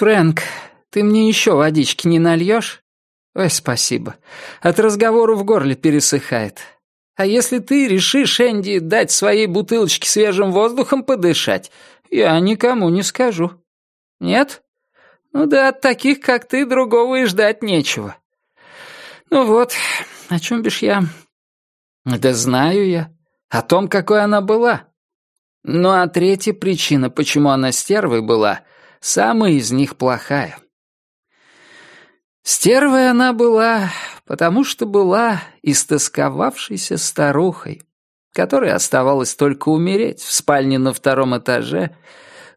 «Фрэнк, ты мне еще водички не нальешь?» «Ой, спасибо. От разговора в горле пересыхает. А если ты решишь Энди дать своей бутылочке свежим воздухом подышать, я никому не скажу. Нет? Ну да от таких, как ты, другого и ждать нечего. Ну вот, о чем бишь я? Да знаю я. О том, какой она была. Ну а третья причина, почему она стервой была, самая из них плохая. Стервой она была, потому что была истосковавшейся старухой, которой оставалось только умереть в спальне на втором этаже,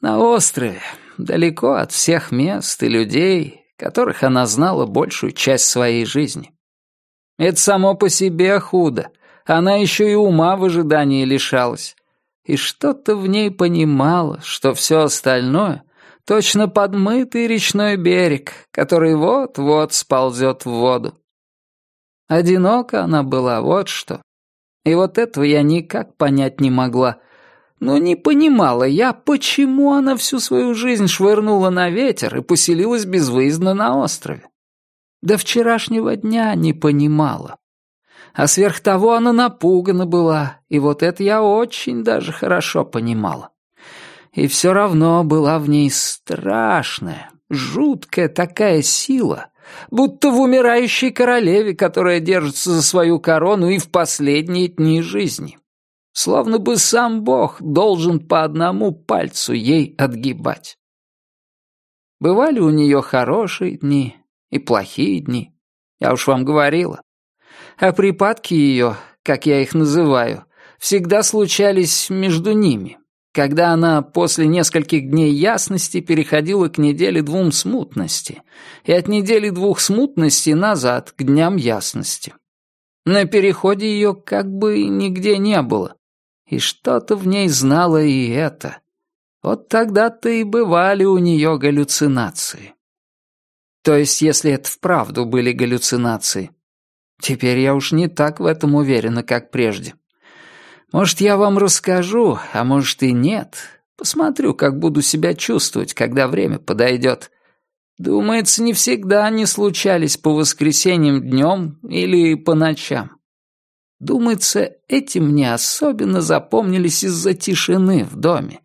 на острове, далеко от всех мест и людей, которых она знала большую часть своей жизни. Это само по себе худо. Она еще и ума в ожидании лишалась. И что-то в ней понимала, что все остальное — точно подмытый речной берег, который вот-вот сползет в воду. Одинока она была, вот что. И вот этого я никак понять не могла. Но не понимала я, почему она всю свою жизнь швырнула на ветер и поселилась безвыездно на острове. До вчерашнего дня не понимала. А сверх того она напугана была, и вот это я очень даже хорошо понимала. И все равно была в ней страшная, жуткая такая сила, будто в умирающей королеве, которая держится за свою корону и в последние дни жизни. Словно бы сам Бог должен по одному пальцу ей отгибать. Бывали у нее хорошие дни, и плохие дни. Я уж вам говорила. А припадки ее, как я их называю, всегда случались между ними, когда она после нескольких дней ясности переходила к неделе двум смутности, и от недели двух смутности назад к дням ясности. На переходе ее как бы нигде не было, и что-то в ней знало и это. Вот тогда-то и бывали у нее галлюцинации. То есть, если это вправду были галлюцинации. Теперь я уж не так в этом уверена, как прежде. Может, я вам расскажу, а может и нет. Посмотрю, как буду себя чувствовать, когда время подойдет. Думается, не всегда они случались по воскресеньям днем или по ночам. Думается, эти мне особенно запомнились из-за тишины в доме,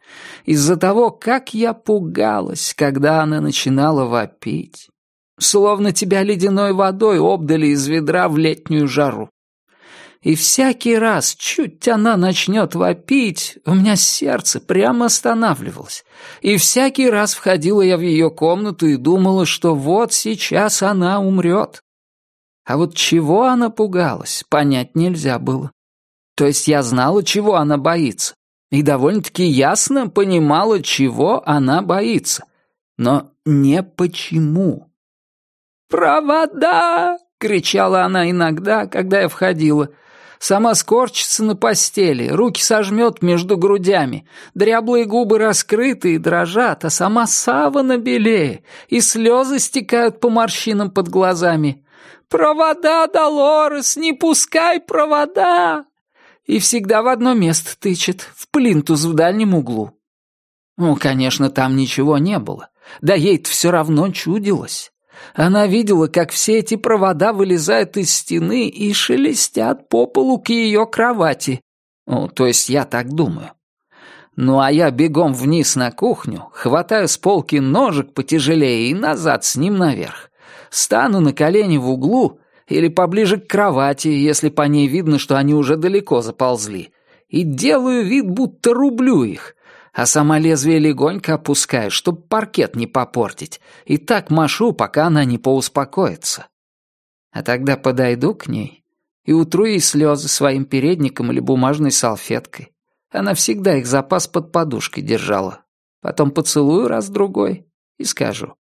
из-за того, как я пугалась, когда она начинала вопить словно тебя ледяной водой обдали из ведра в летнюю жару. И всякий раз, чуть она начнет вопить, у меня сердце прямо останавливалось. И всякий раз входила я в ее комнату и думала, что вот сейчас она умрет. А вот чего она пугалась, понять нельзя было. То есть я знала, чего она боится, и довольно-таки ясно понимала, чего она боится. Но не почему. «Провода!» — кричала она иногда, когда я входила. Сама скорчится на постели, руки сожмет между грудями, дряблые губы раскрыты и дрожат, а сама савана белее, и слезы стекают по морщинам под глазами. «Провода, Долорес, не пускай провода!» И всегда в одно место тычет, в плинтус в дальнем углу. Ну, конечно, там ничего не было. Да ей-то все равно чудилось. Она видела, как все эти провода вылезают из стены и шелестят по полу к ее кровати. Ну, то есть я так думаю. Ну а я бегом вниз на кухню, хватаю с полки ножик потяжелее и назад с ним наверх. Стану на колени в углу или поближе к кровати, если по ней видно, что они уже далеко заползли, и делаю вид, будто рублю их, а сама лезвие легонько опускаю, чтоб паркет не попортить, и так машу, пока она не поуспокоится. А тогда подойду к ней и утру ей слезы своим передником или бумажной салфеткой. Она всегда их запас под подушкой держала. Потом поцелую раз-другой и скажу.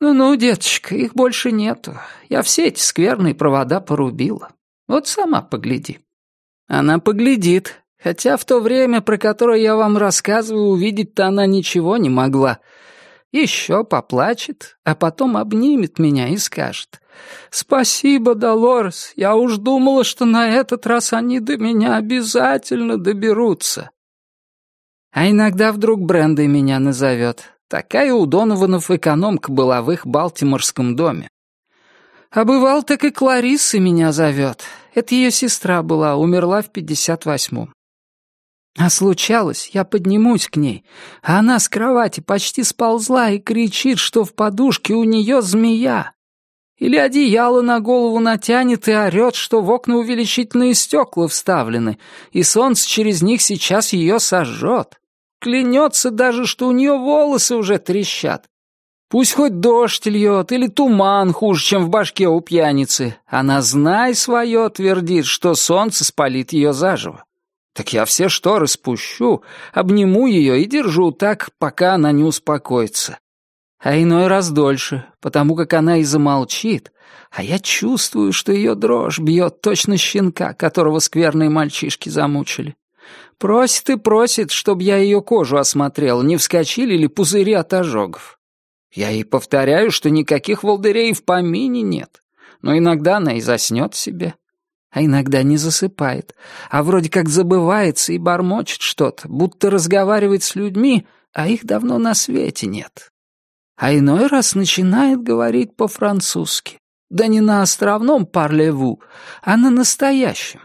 «Ну-ну, деточка, их больше нету. Я все эти скверные провода порубила. Вот сама погляди». Она поглядит, Хотя в то время, про которое я вам рассказываю, увидеть-то она ничего не могла. Еще поплачет, а потом обнимет меня и скажет. «Спасибо, Долорес, я уж думала, что на этот раз они до меня обязательно доберутся». А иногда вдруг Брендой меня назовет. Такая у Донованов экономка была в их Балтиморском доме. А бывал, так и Кларисса меня зовет. Это ее сестра была, умерла в пятьдесят восьмом. А случалось, я поднимусь к ней, а она с кровати почти сползла и кричит, что в подушке у нее змея. Или одеяло на голову натянет и орет, что в окна увеличительные стекла вставлены, и солнце через них сейчас ее сожжет. Клянется даже, что у нее волосы уже трещат. Пусть хоть дождь льет или туман хуже, чем в башке у пьяницы. Она, знай свое, твердит, что солнце спалит ее заживо. Так я все шторы спущу, обниму ее и держу так, пока она не успокоится а иной раз дольше, потому как она и замолчит, а я чувствую, что ее дрожь бьет точно щенка, которого скверные мальчишки замучили. Просит и просит, чтобы я ее кожу осмотрел, не вскочили ли пузыри от ожогов. Я ей повторяю, что никаких волдырей в помине нет, но иногда она и заснет себе, а иногда не засыпает, а вроде как забывается и бормочет что-то, будто разговаривает с людьми, а их давно на свете нет а иной раз начинает говорить по-французски. Да не на островном парлеву, а на настоящем.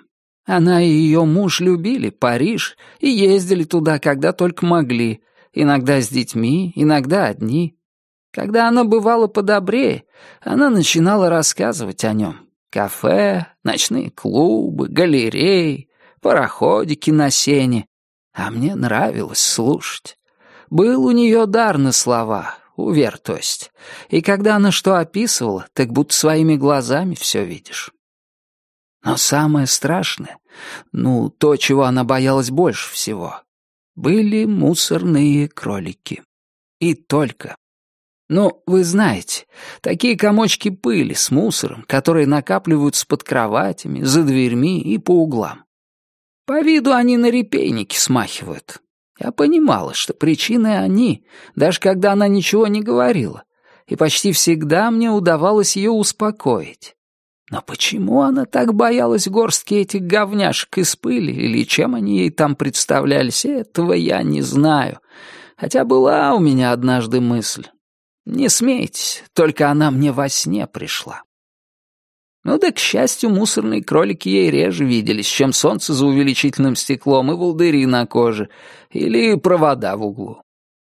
Она и ее муж любили Париж и ездили туда, когда только могли, иногда с детьми, иногда одни. Когда она бывала подобрее, она начинала рассказывать о нем. Кафе, ночные клубы, галереи, пароходики на сене. А мне нравилось слушать. Был у нее дар на слова, Увер, то есть. И когда она что описывала, так будто своими глазами все видишь. Но самое страшное, ну, то, чего она боялась больше всего, были мусорные кролики. И только. Ну, вы знаете, такие комочки пыли с мусором, которые накапливаются под кроватями, за дверьми и по углам. По виду они на репейники смахивают, я понимала, что причины они, даже когда она ничего не говорила, и почти всегда мне удавалось ее успокоить. Но почему она так боялась горстки этих говняшек из пыли, или чем они ей там представлялись, этого я не знаю. Хотя была у меня однажды мысль. Не смейтесь, только она мне во сне пришла. Ну да, к счастью, мусорные кролики ей реже виделись, чем солнце за увеличительным стеклом и волдыри на коже, или провода в углу.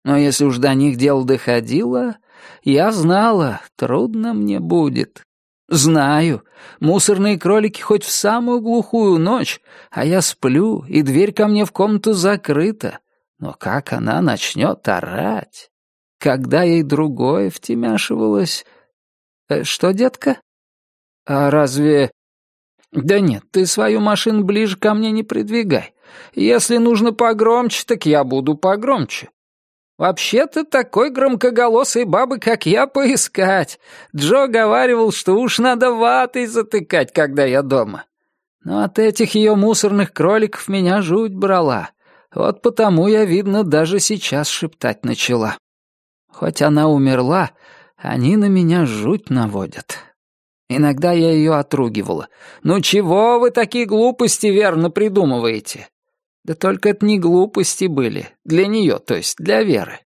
Но если уж до них дело доходило, я знала, трудно мне будет. Знаю, мусорные кролики хоть в самую глухую ночь, а я сплю, и дверь ко мне в комнату закрыта. Но как она начнет орать? Когда ей другое втемяшивалось... Э, что, детка? «А разве...» «Да нет, ты свою машину ближе ко мне не придвигай. Если нужно погромче, так я буду погромче. Вообще-то такой громкоголосой бабы, как я, поискать. Джо говаривал, что уж надо ватой затыкать, когда я дома. Но от этих ее мусорных кроликов меня жуть брала. Вот потому я, видно, даже сейчас шептать начала. Хоть она умерла, они на меня жуть наводят». Иногда я ее отругивала. «Ну чего вы такие глупости верно придумываете?» Да только это не глупости были. Для нее, то есть для Веры.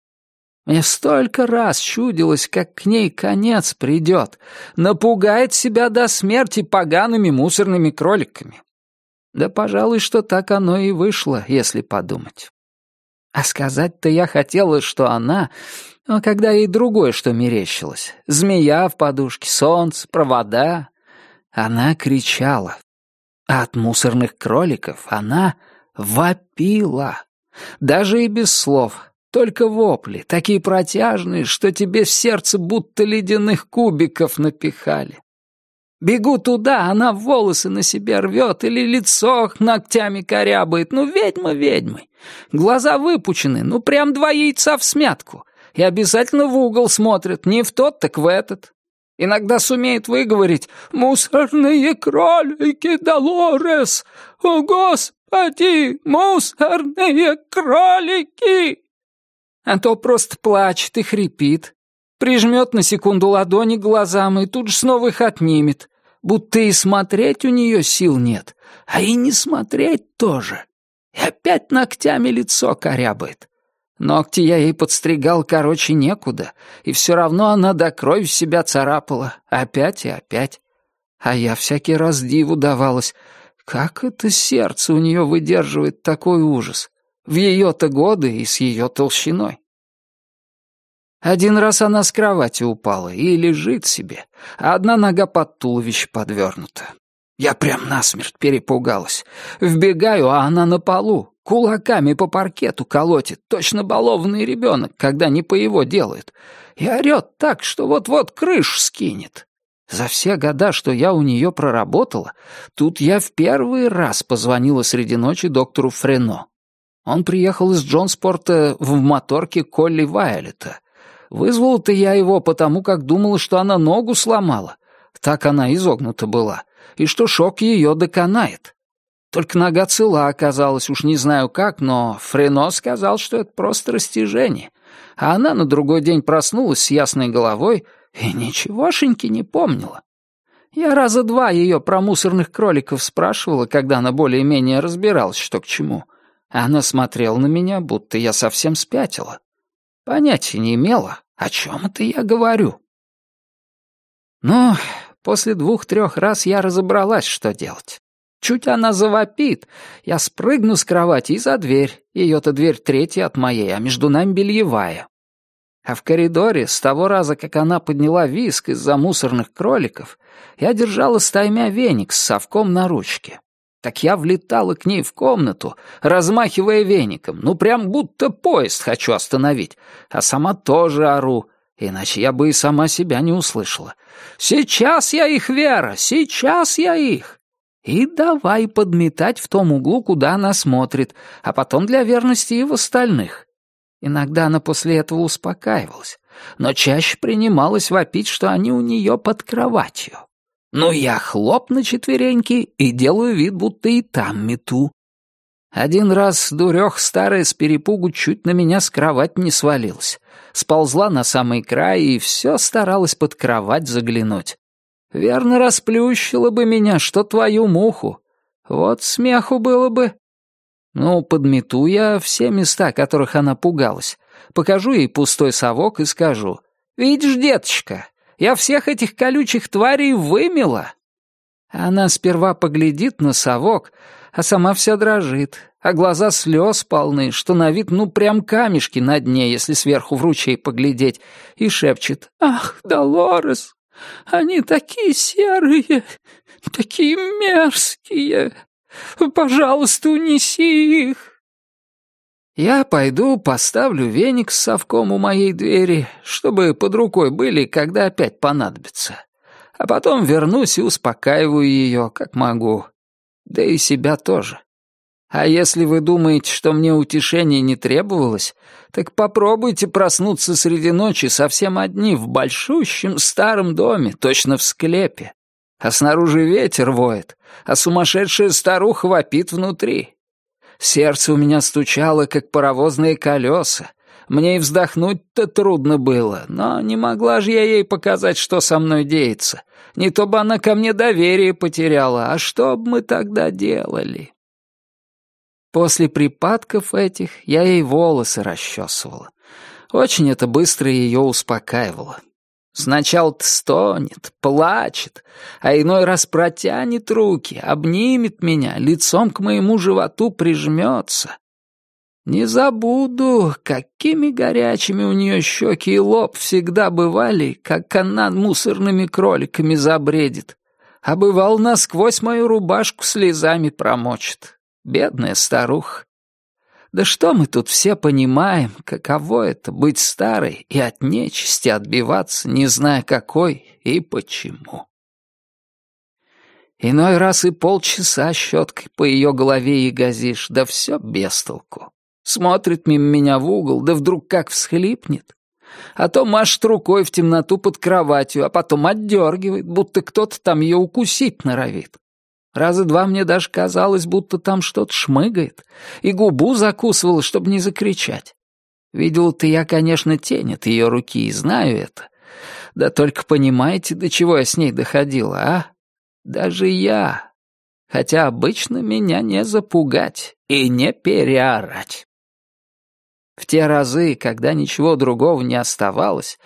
Мне столько раз чудилось, как к ней конец придет. Напугает себя до смерти погаными мусорными кроликами. Да, пожалуй, что так оно и вышло, если подумать. А сказать-то я хотела, что она но когда ей другое что мерещилось, змея в подушке, солнце, провода, она кричала. А от мусорных кроликов она вопила. Даже и без слов, только вопли, такие протяжные, что тебе в сердце будто ледяных кубиков напихали. Бегу туда, она волосы на себе рвет или лицо ногтями корябает. Ну, ведьма ведьмой. Глаза выпучены, ну, прям два яйца в смятку и обязательно в угол смотрит, не в тот, так в этот. Иногда сумеет выговорить «Мусорные кролики, Долорес! О, Господи, мусорные кролики!» А то просто плачет и хрипит, прижмет на секунду ладони к глазам и тут же снова их отнимет, будто и смотреть у нее сил нет, а и не смотреть тоже. И опять ногтями лицо корябает. Ногти я ей подстригал короче некуда, и все равно она до крови себя царапала, опять и опять. А я всякий раз диву давалась, как это сердце у нее выдерживает такой ужас? В ее-то годы и с ее толщиной. Один раз она с кровати упала и лежит себе, а одна нога под туловище подвернута. Я прям насмерть перепугалась. Вбегаю, а она на полу, кулаками по паркету колотит, точно балованный ребенок, когда не по его делает, и орет так, что вот-вот крышу скинет. За все года, что я у нее проработала, тут я в первый раз позвонила среди ночи доктору Френо. Он приехал из Джонспорта в моторке Колли Вайлета. Вызвал-то я его потому, как думала, что она ногу сломала. Так она изогнута была. И что шок ее доконает. Только нога цела оказалась, уж не знаю как, но Френо сказал, что это просто растяжение. А она на другой день проснулась с ясной головой и ничегошеньки не помнила. Я раза два ее про мусорных кроликов спрашивала, когда она более-менее разбиралась, что к чему. Она смотрела на меня, будто я совсем спятила. Понятия не имела, о чем это я говорю. Но после двух-трех раз я разобралась, что делать. Чуть она завопит, я спрыгну с кровати и за дверь. Ее-то дверь третья от моей, а между нами бельевая. А в коридоре, с того раза, как она подняла виск из-за мусорных кроликов, я держала стаймя веник с совком на ручке. Так я влетала к ней в комнату, размахивая веником, ну прям будто поезд хочу остановить, а сама тоже ору, иначе я бы и сама себя не услышала. «Сейчас я их, Вера, сейчас я их!» И давай подметать в том углу, куда она смотрит, а потом для верности и в остальных. Иногда она после этого успокаивалась, но чаще принималась вопить, что они у нее под кроватью. Ну, я хлоп на четвереньки и делаю вид, будто и там мету. Один раз дурех старая с перепугу чуть на меня с кровати не свалилась. Сползла на самый край и все старалась под кровать заглянуть. Верно расплющила бы меня, что твою муху. Вот смеху было бы. Ну, подмету я все места, которых она пугалась. Покажу ей пустой совок и скажу. «Видишь, деточка, я всех этих колючих тварей вымела!» Она сперва поглядит на совок, а сама вся дрожит, а глаза слез полны, что на вид ну прям камешки на дне, если сверху в ручей поглядеть, и шепчет «Ах, Долорес, они такие серые, такие мерзкие! Пожалуйста, унеси их!» Я пойду поставлю веник с совком у моей двери, чтобы под рукой были, когда опять понадобится. А потом вернусь и успокаиваю ее, как могу. Да и себя тоже. А если вы думаете, что мне утешение не требовалось, так попробуйте проснуться среди ночи совсем одни в большущем старом доме, точно в склепе. А снаружи ветер воет, а сумасшедшая старуха вопит внутри. Сердце у меня стучало, как паровозные колеса. Мне и вздохнуть-то трудно было, но не могла же я ей показать, что со мной деется. Не то бы она ко мне доверие потеряла, а что бы мы тогда делали? После припадков этих я ей волосы расчесывала. Очень это быстро ее успокаивало. Сначала-то стонет, плачет, а иной раз протянет руки, обнимет меня, лицом к моему животу прижмется. Не забуду, какими горячими у нее щеки и лоб всегда бывали, как она мусорными кроликами забредит. А бывал насквозь мою рубашку слезами промочит. Бедная старуха. Да что мы тут все понимаем, каково это быть старой и от нечисти отбиваться, не зная какой и почему. Иной раз и полчаса щеткой по ее голове и газишь, да все без толку. Смотрит мимо меня в угол, да вдруг как всхлипнет. А то машет рукой в темноту под кроватью, а потом отдергивает, будто кто-то там ее укусить норовит. Раза два мне даже казалось, будто там что-то шмыгает, и губу закусывала, чтобы не закричать. Видел-то я, конечно, тень от ее руки, и знаю это. Да только понимаете, до чего я с ней доходила, а? Даже я. Хотя обычно меня не запугать и не переорать. В те разы, когда ничего другого не оставалось,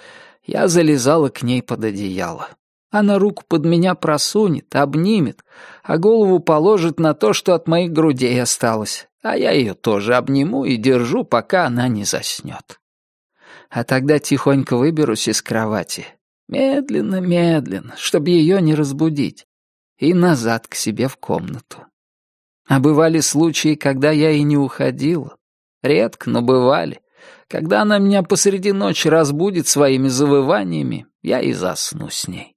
я залезала к ней под одеяло. Она руку под меня просунет, обнимет, а голову положит на то, что от моих грудей осталось, а я ее тоже обниму и держу, пока она не заснет. А тогда тихонько выберусь из кровати, медленно, медленно, чтобы ее не разбудить, и назад к себе в комнату. А бывали случаи, когда я и не уходила. Редко, но бывали. Когда она меня посреди ночи разбудит своими завываниями, я и засну с ней.